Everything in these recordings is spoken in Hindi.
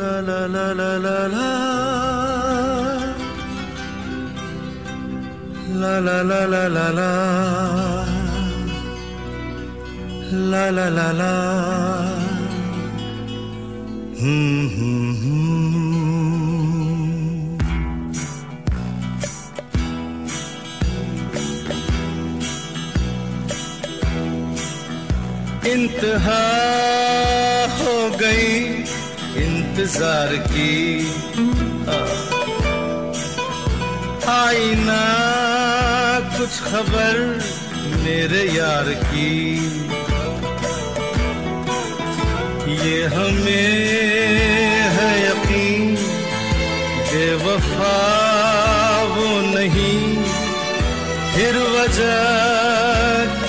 La la la la la la La la la la la la La la la la Hmm hmm hmm इंतहा हो गई इंतज़ार की। आईना कुछ खबर मेरे यार की। ये हमें है यकीन, बेवफा वो नहीं। फिर वजह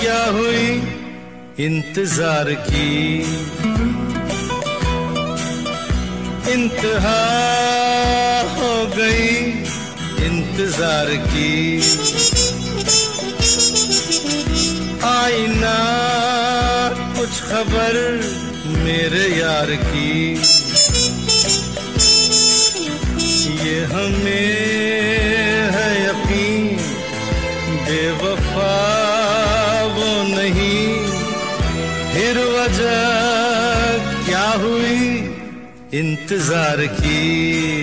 क्या हुई? इंतज़ार की। इंतहा हो गई इंतज़ार की। आईना कुछ खबर मेरे यार की। ये हमें इंतज़ार की।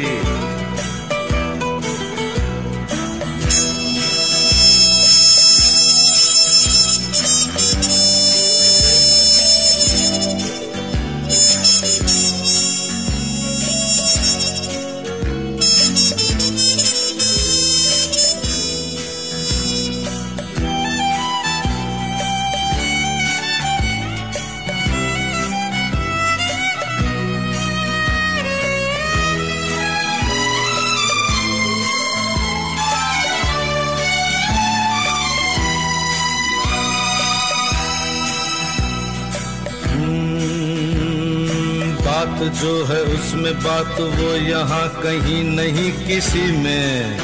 बात जो है उसमें बात वो यहाँ कहीं नहीं किसी में।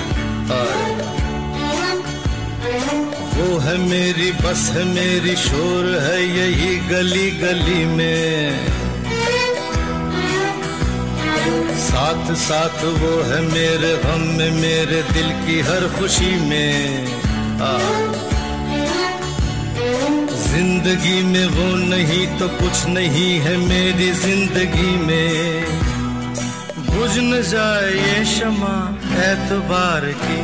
वो है मेरी, बस है मेरी, शोर है यही गली गली में। साथ साथ वो है मेरे गम में मेरे दिल की हर खुशी में। आ ज़िंदगी में वो नहीं तो कुछ नहीं है मेरी ज़िंदगी में। बुझ न जाए ये शमा एतबार की।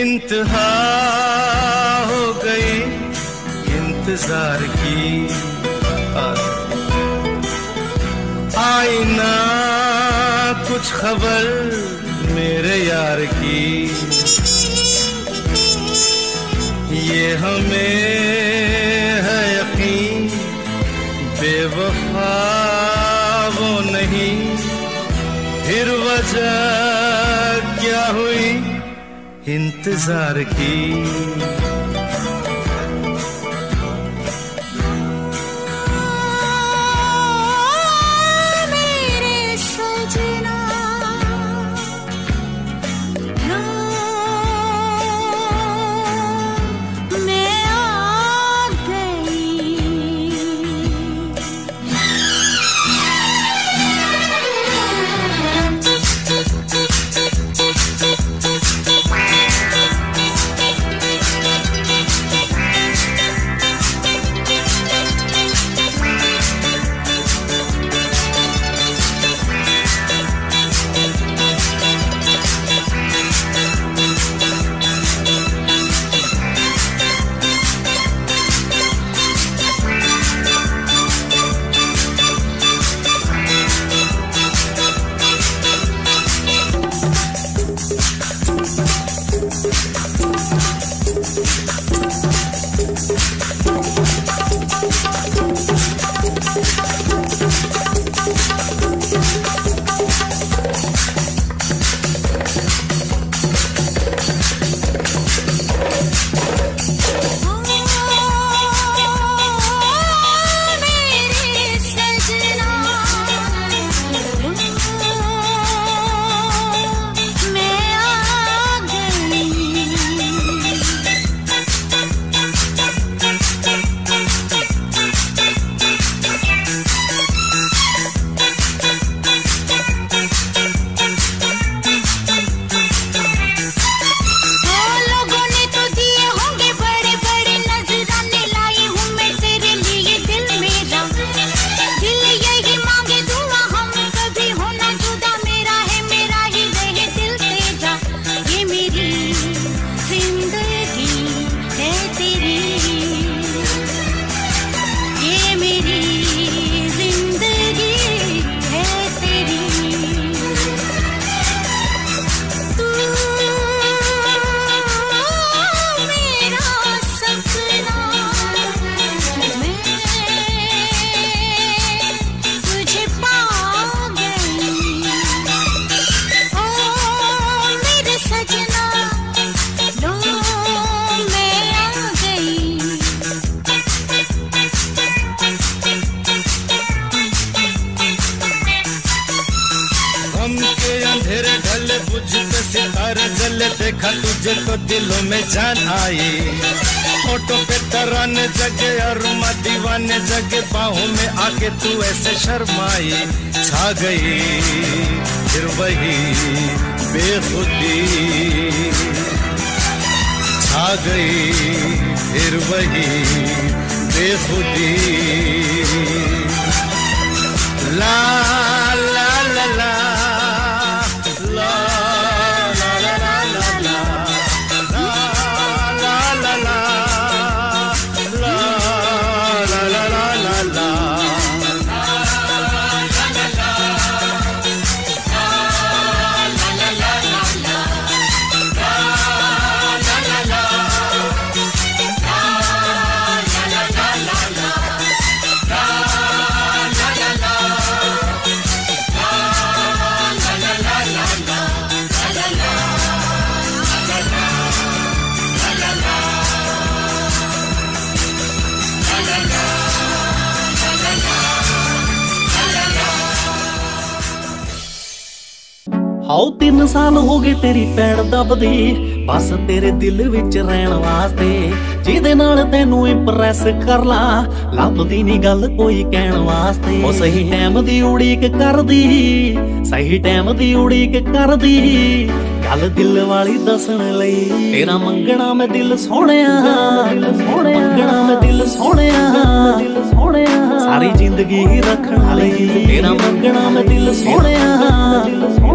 इंतहा हो गई इंतज़ार की। आईना, कुछ खबर मेरे यार की। ये हमें बेवफा वो नहीं। फिर वजह क्या हुई? इंतज़ार की। तो दिलों में जान आई। फ़ोटो पे तराने जगे और दीवाने जगे, बाहों में आके तू ऐसे शर्माई। छा गई, फिर वही बेखुदी। छा गई, फिर वही बेखुदी। ਹਾਉ ਤਿੰਨ ਸਾਲ ਹੋ ਗਏ ਤੇਰੀ ਪੈਣ ਦਬਦੀ, ਬਸ ਤੇਰੇ ਦਿਲ ਵਿੱਚ ਰਹਿਣ ਵਾਸਤੇ। ਜਿਹਦੇ ਨਾਲ ਤੈਨੂੰ ਇੰਪ੍ਰੈਸ ਕਰ ਲਾਂ, ਲੱਭਦੀ ਨਹੀਂ ਗੱਲ ਕੋਈ ਕਹਿਣ ਵਾਸਤੇ। ਉਹ ਸਹੀ ਟਾਈਮ ਦੀ ਉਡੀਕ ਕਰਦੀ, ਸਹੀ ਟਾਈਮ ਦੀ ਉਡੀਕ ਕਰਦੀ। ਗੱਲ ਦਿਲ ਵਾਲੀ ਦੱਸਣ ਲਈ, ਤੇਰਾ ਮੰਗਣਾ ਮੈਂ ਦਿਲ ਸੋਹਣਿਆ, ਮੰਗਣਾ ਮੈਂ ਦਿਲ ਸੋਹਣਿਆ, ਸਾਰੀ ਜ਼ਿੰਦਗੀ ਰੱਖਣ ਲਈ। ਤੇਰਾ ਮੰਗਣਾ ਮੈਂ ਦਿਲ ਸੋਹਣਿਆ ਦਿਲ ਸੋਹਣਿਆ